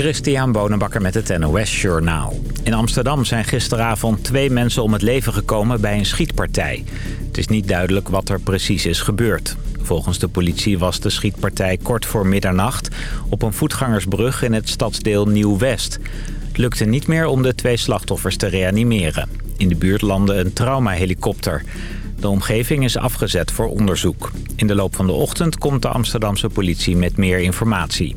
Christian Bonenbakker met het NOS Journaal. In Amsterdam zijn gisteravond twee mensen om het leven gekomen bij een schietpartij. Het is niet duidelijk wat er precies is gebeurd. Volgens de politie was de schietpartij kort voor middernacht... op een voetgangersbrug in het stadsdeel Nieuw-West. Het lukte niet meer om de twee slachtoffers te reanimeren. In de buurt landde een traumahelikopter. De omgeving is afgezet voor onderzoek. In de loop van de ochtend komt de Amsterdamse politie met meer informatie.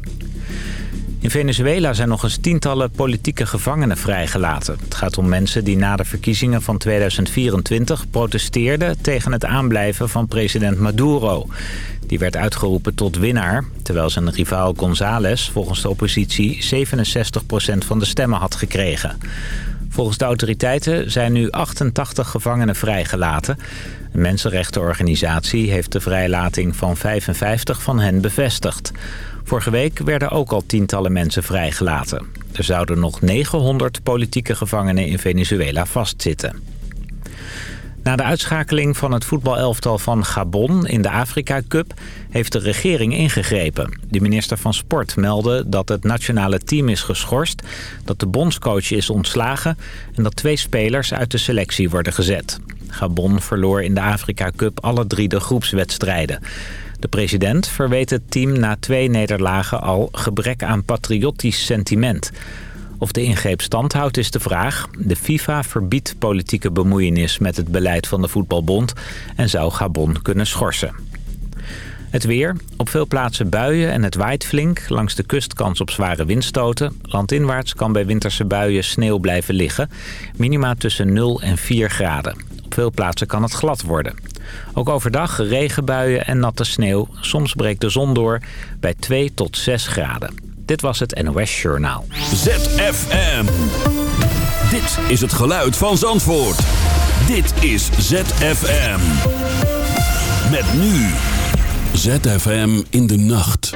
In Venezuela zijn nog eens tientallen politieke gevangenen vrijgelaten. Het gaat om mensen die na de verkiezingen van 2024 protesteerden tegen het aanblijven van president Maduro. Die werd uitgeroepen tot winnaar, terwijl zijn rivaal González volgens de oppositie 67% van de stemmen had gekregen. Volgens de autoriteiten zijn nu 88 gevangenen vrijgelaten. Een mensenrechtenorganisatie heeft de vrijlating van 55 van hen bevestigd. Vorige week werden ook al tientallen mensen vrijgelaten. Er zouden nog 900 politieke gevangenen in Venezuela vastzitten. Na de uitschakeling van het voetbalelftal van Gabon in de Afrika Cup heeft de regering ingegrepen. De minister van Sport meldde dat het nationale team is geschorst, dat de bondscoach is ontslagen en dat twee spelers uit de selectie worden gezet. Gabon verloor in de Afrika Cup alle drie de groepswedstrijden. De president verweet het team na twee nederlagen al gebrek aan patriotisch sentiment. Of de ingreep stand houdt is de vraag. De FIFA verbiedt politieke bemoeienis met het beleid van de voetbalbond... en zou Gabon kunnen schorsen. Het weer. Op veel plaatsen buien en het waait flink. Langs de kust kans op zware windstoten. Landinwaarts kan bij winterse buien sneeuw blijven liggen. Minima tussen 0 en 4 graden. Op veel plaatsen kan het glad worden. Ook overdag regenbuien en natte sneeuw. Soms breekt de zon door bij 2 tot 6 graden. Dit was het NOS Journaal. ZFM. Dit is het geluid van Zandvoort. Dit is ZFM. Met nu. ZFM in de nacht.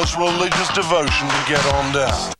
With religious devotion to get on down.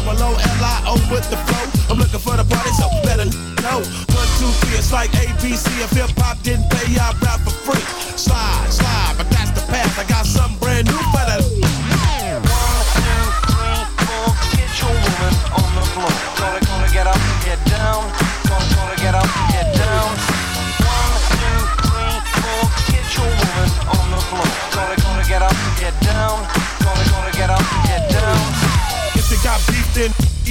Double O L I O with the flow. I'm looking for the party, so better know. One, two, three, it's like ABC. If hip hop didn't pay, I rap for free. Slide, slide, but that's the path. I got something brand new for that.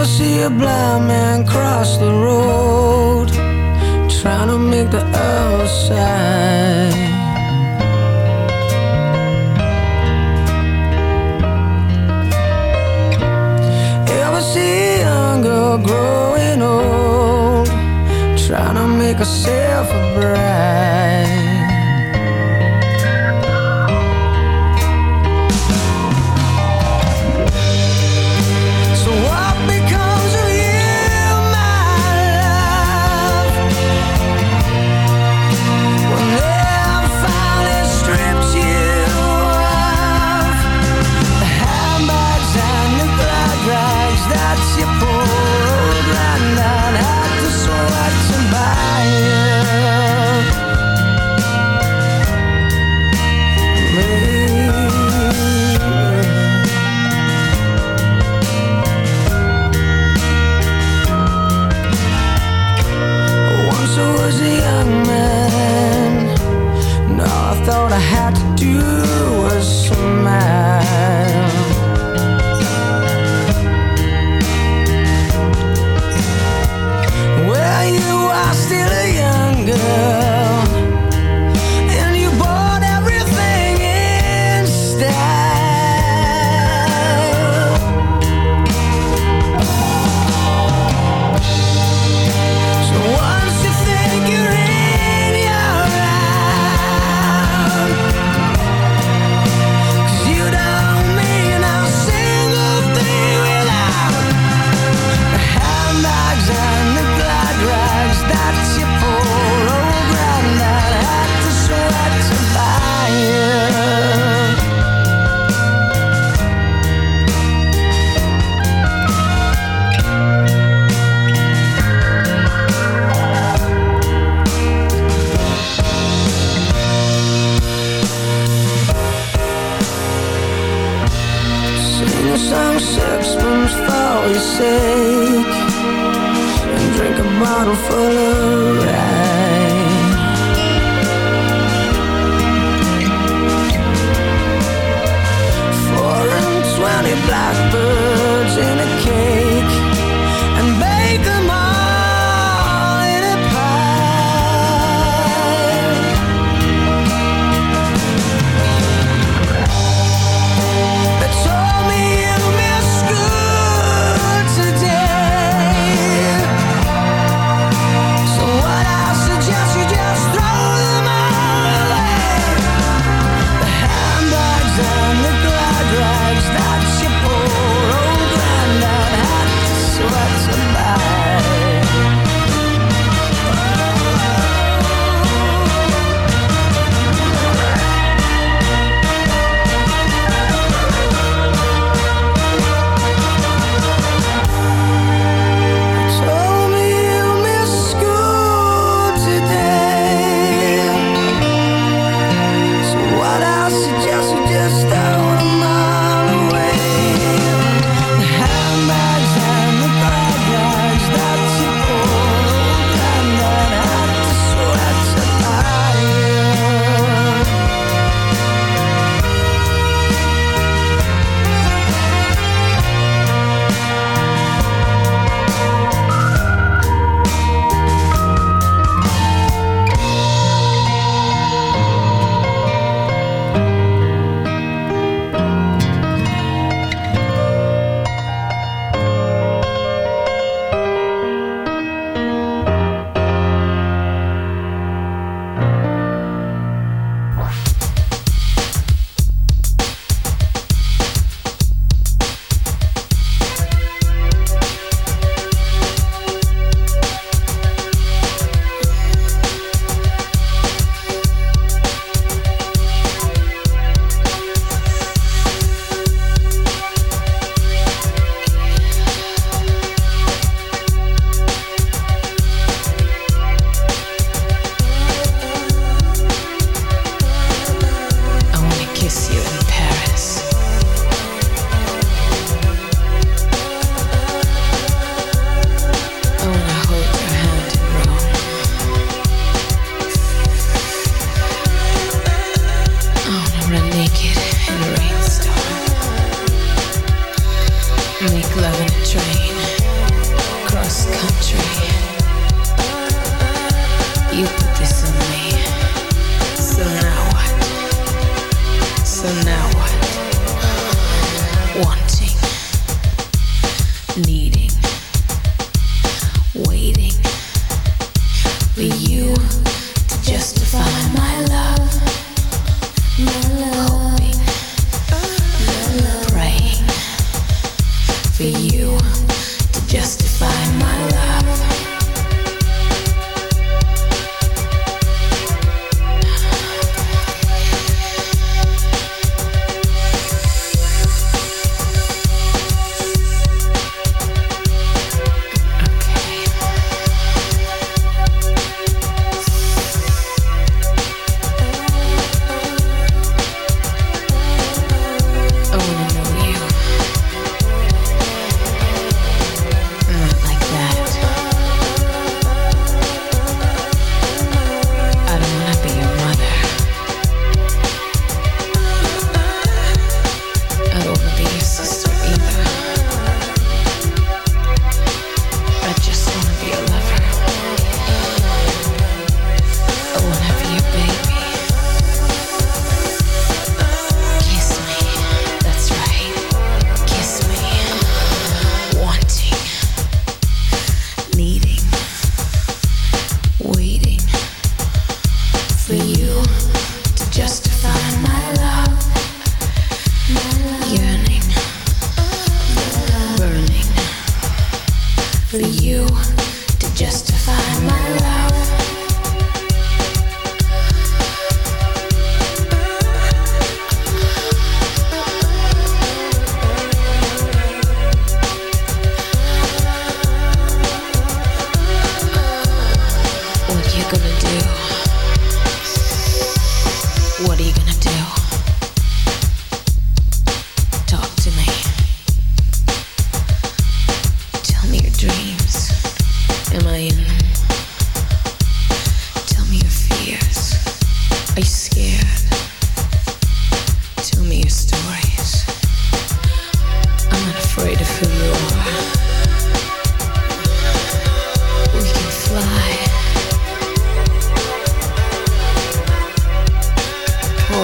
Ever see a blind man cross the road Trying to make the other side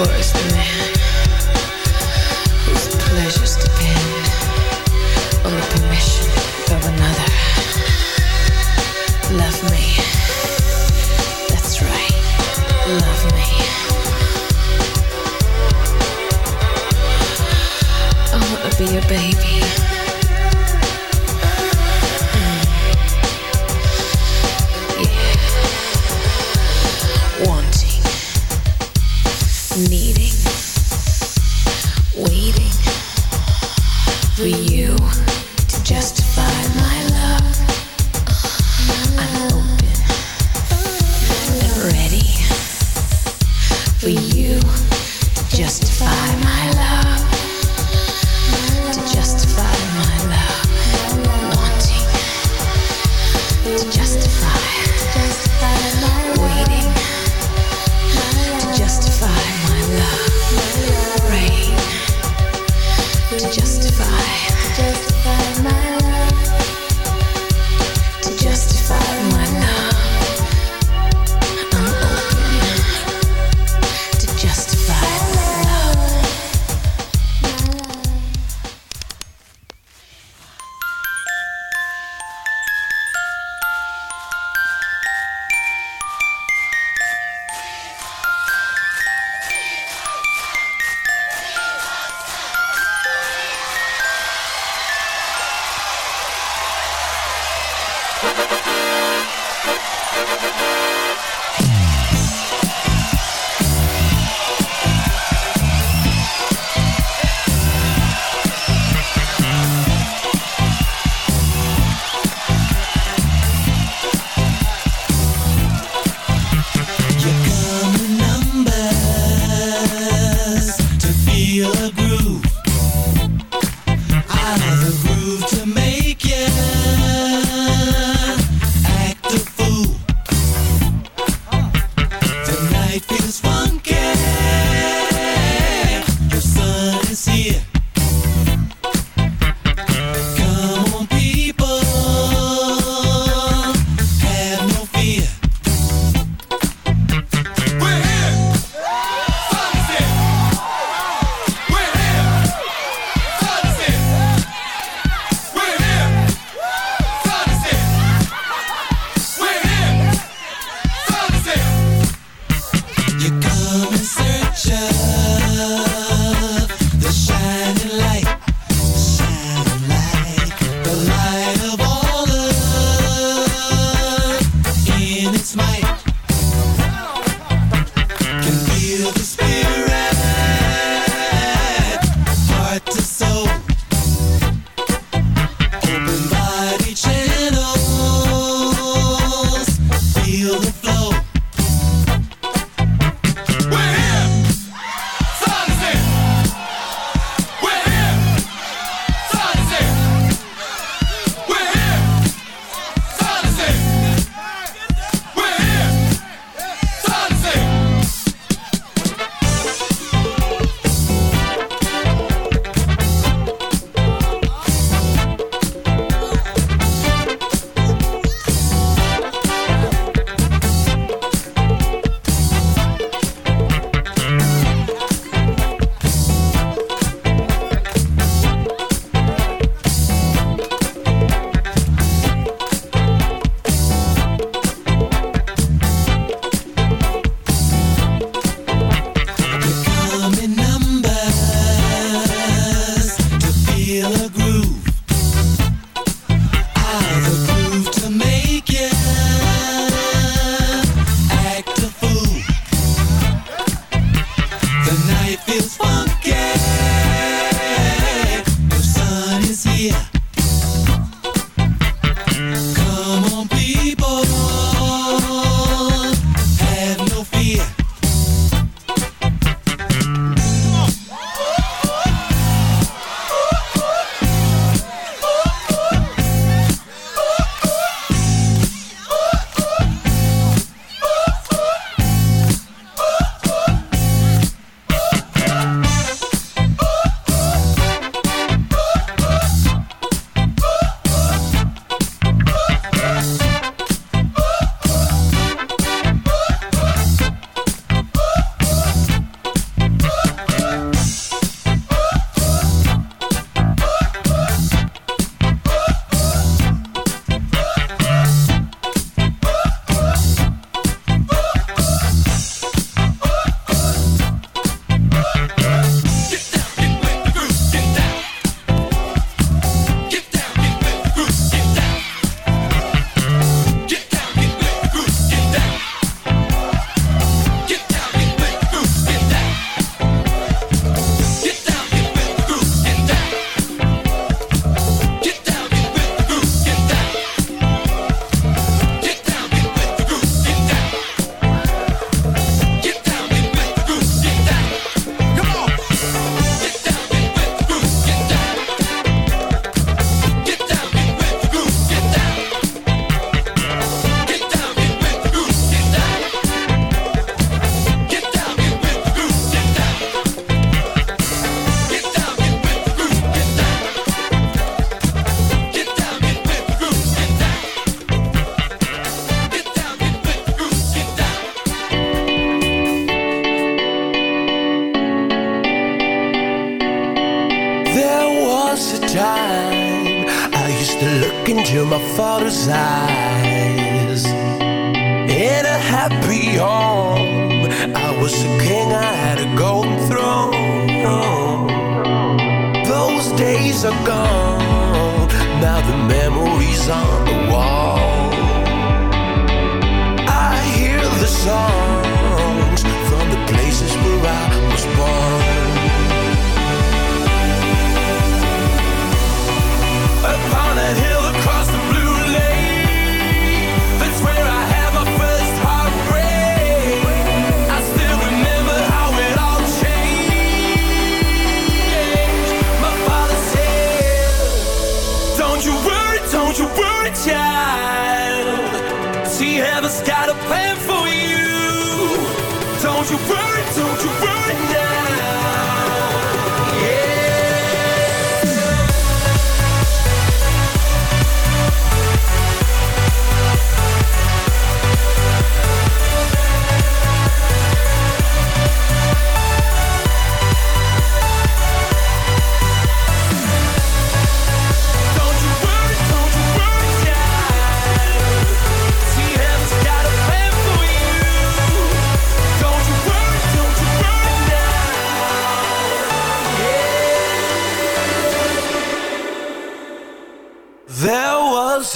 force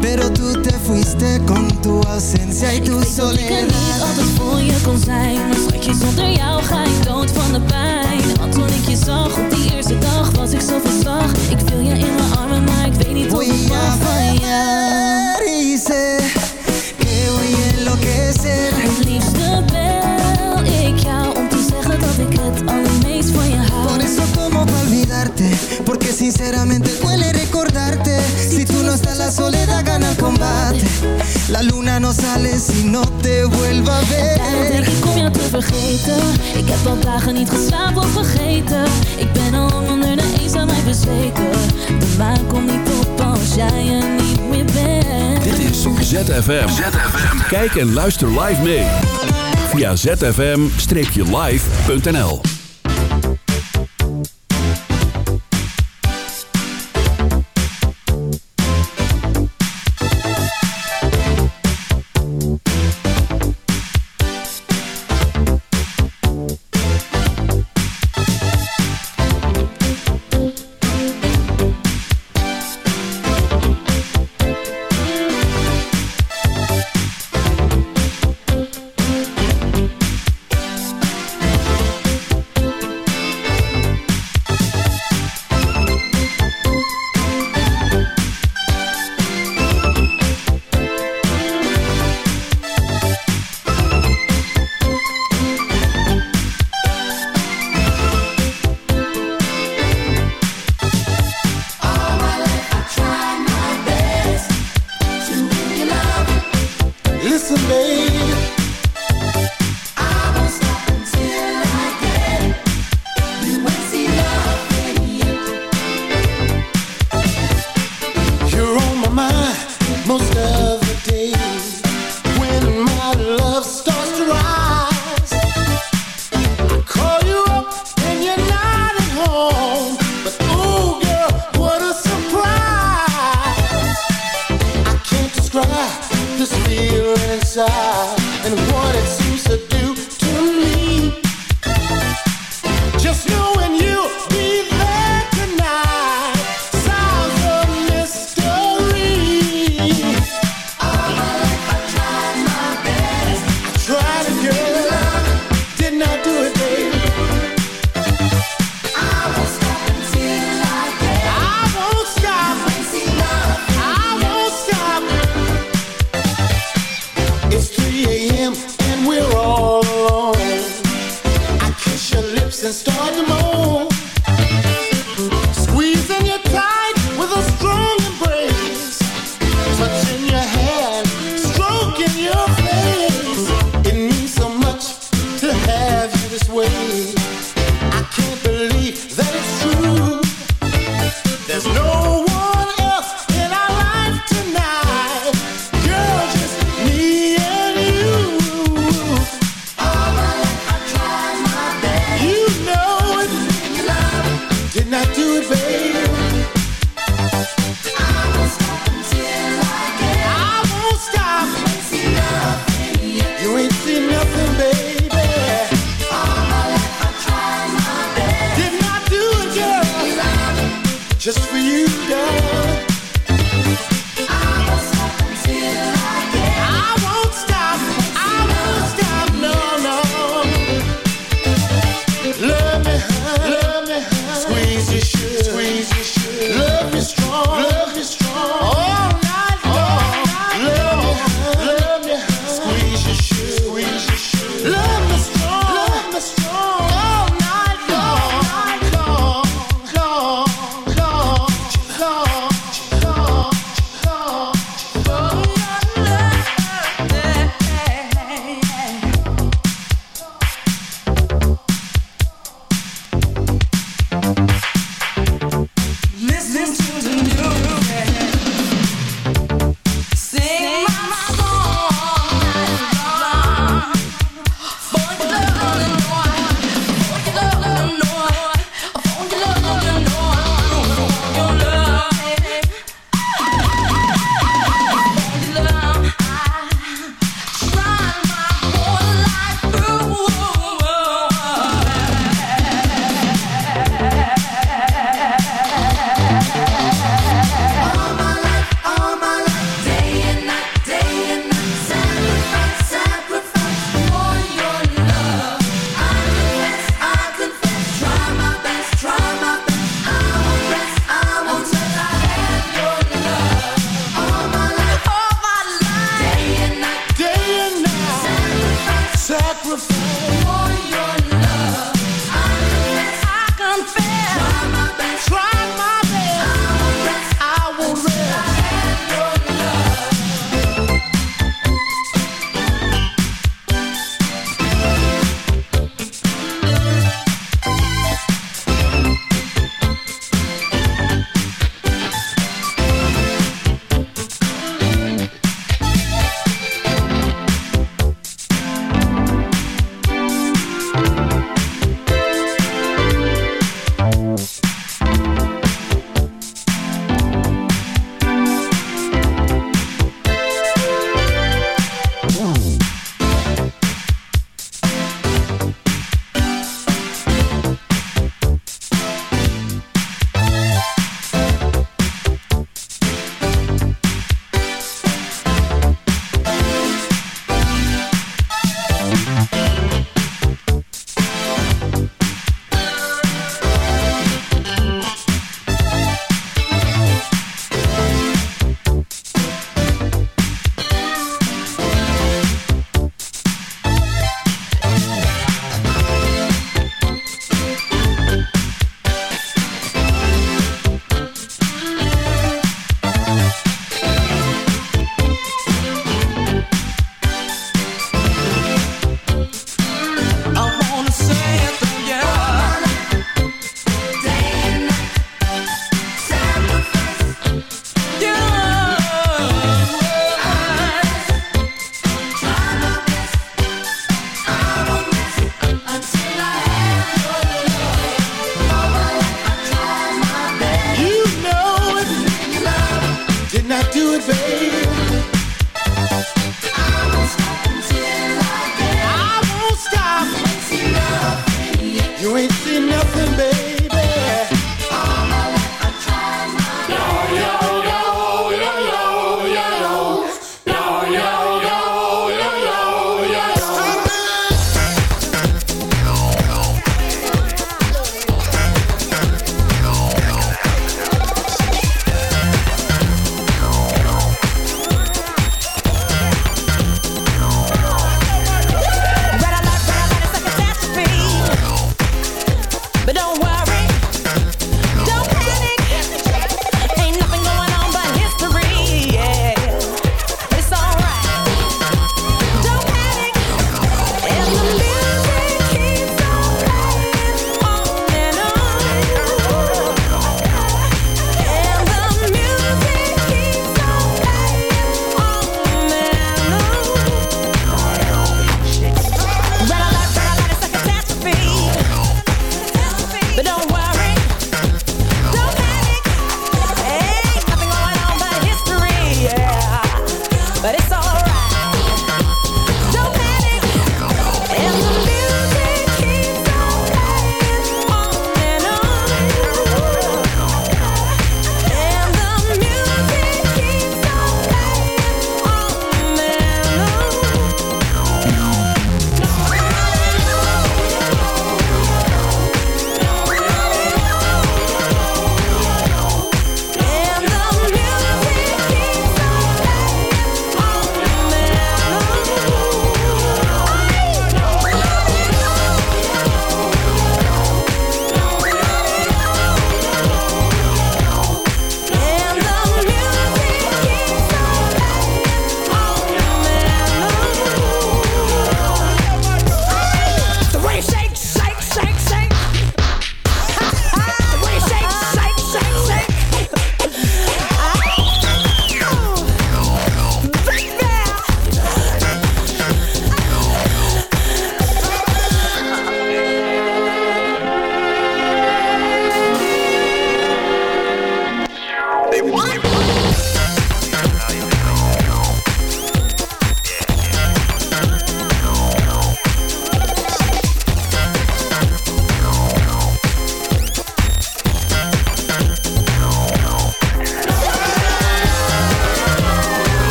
Pero tú te fuiste con tu ausencia y Ik tu weet dat ik er niet soledad. altijd voor je kon zijn Maar schatje, zonder jou ga ik dood van de pijn. Want toen ik je zag op die eerste dag was ik zo van slag Ik wil je in mijn armen, maar ik weet niet of ik mag van jou sé que voy a enloquecer. Het liefste bel ik jou om ik het allermeest van je hou Por eso como pa' olvidarte? Porque sinceramente duele recordarte. Si tú no estás la soledad gana el combate. La luna no sale si no te vuelva a Daarom denk ver ik om jou te vergeten Ik heb al dagen niet geslapen of vergeten. Ik ben al lang onder de eens aan mij bezweken. De maan komt niet op als jij er niet meer bent. Dit is ZFM. Kijk en luister live mee. Via zfm-live.nl start to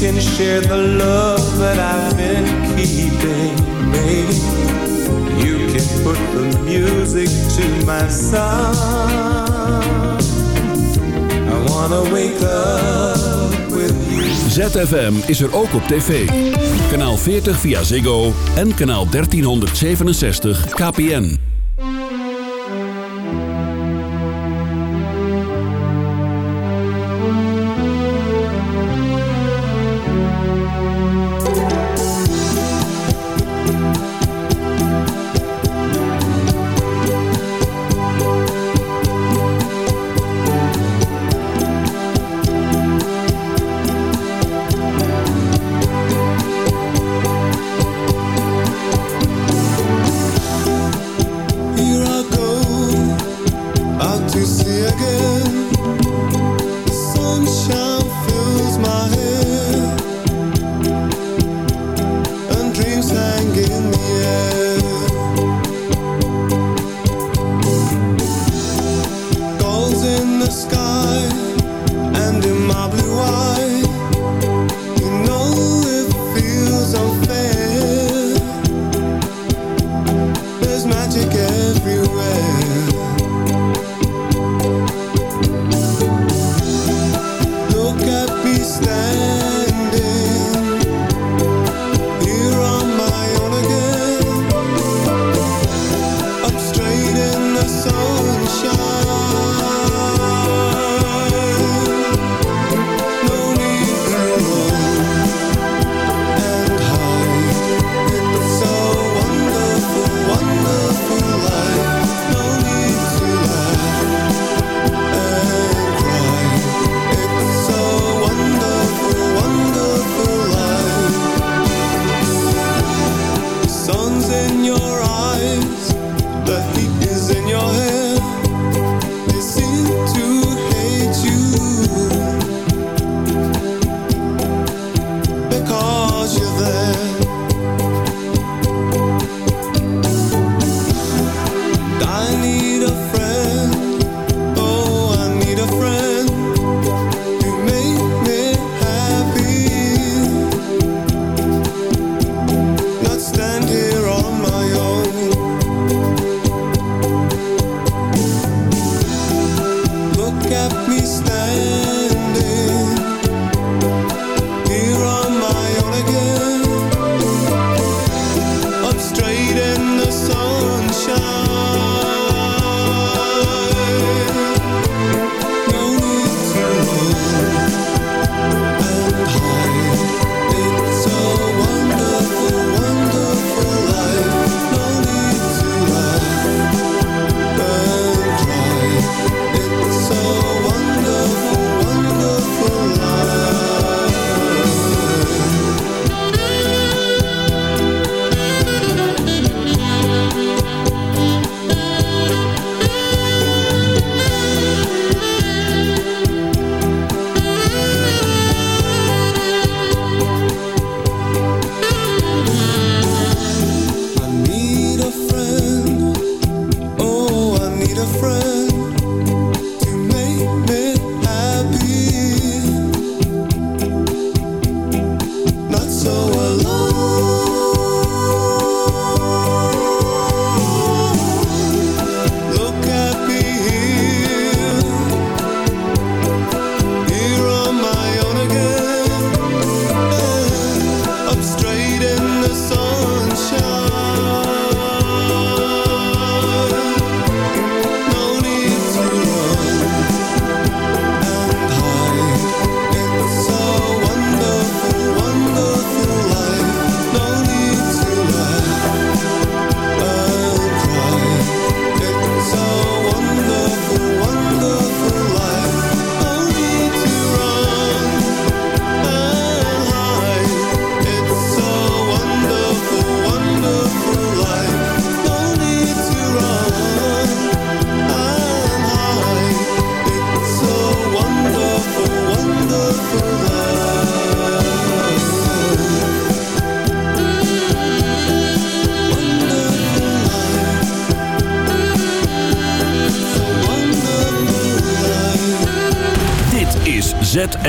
Can share the love that I've been keeping, baby. You can put the music to my song. I wanna wake up with you. ZFM is er ook op tv. Kanaal 40 via Ziggo en kanaal 1367 KPN.